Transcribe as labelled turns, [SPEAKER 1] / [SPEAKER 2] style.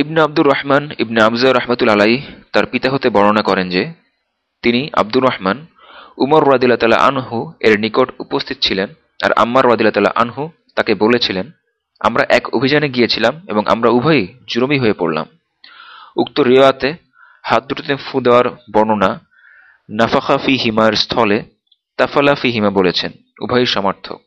[SPEAKER 1] ইবনে আব্দুর রহমান ইবনে আবজা রহমতুল আলাই তার পিতা হতে বর্ণনা করেন যে, তিনি আব্দুর রহমান, উমর রাদিল্লা তালা আনহু এর নিকট উপস্থিত ছিলেন আর আম্মার রাদিল্লা তালা আনহু তাকে বলেছিলেন, আমরা এক অভিযানে গিয়েছিলাম এবং আমরা উভয়ই জুরমি হয়ে পড়লাম। উক্ত রিওয়াতে হাত দুটোতে ফু দেওয়ার বর্ণনা, নাফাখা ফি হিমার স্থলে তাফালা ফি হিমা বলেছেন, উভয়ই সমার্থক।